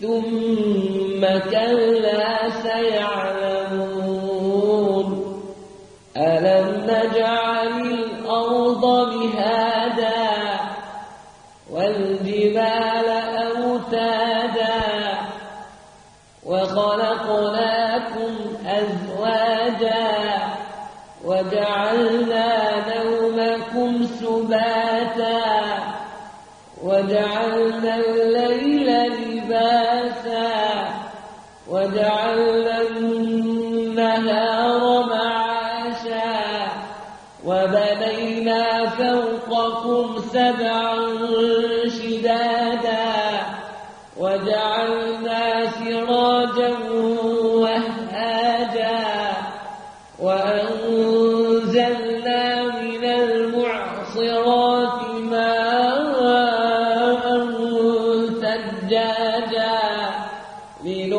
ثم كلا سيعلمون. ألم نجعل الأرض مهادا والجبال أوتادا وخلقناكم أزواجا وجعلنا نومكم سباتا وجعلنا الليل وجعلنا النهار معاشا وبنينا فوقكم سبعا شدادا وجعلنا سراجا وهاجا وأنزلنا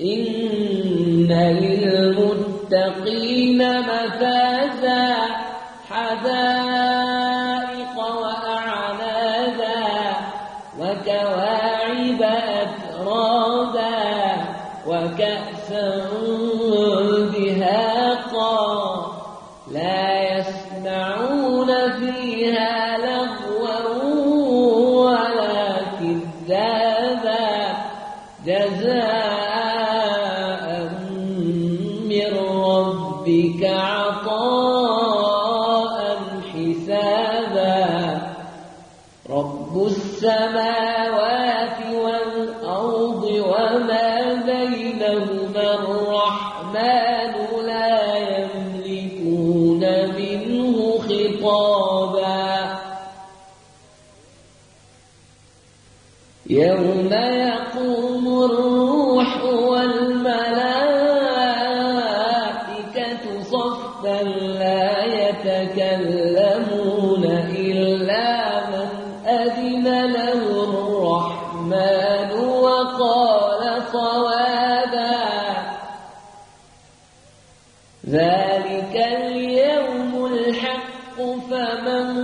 إن للمتقين مفازا حدائق وأعنابا وكواعب أترابا وكأسا دهاقا لا يسمعون فيها رب السماوات والأرض وما بينهما الرحمن لا يملكون منه خطابا. يوم له الرحمن وقال صوابا ذلك اليوم الحق فمن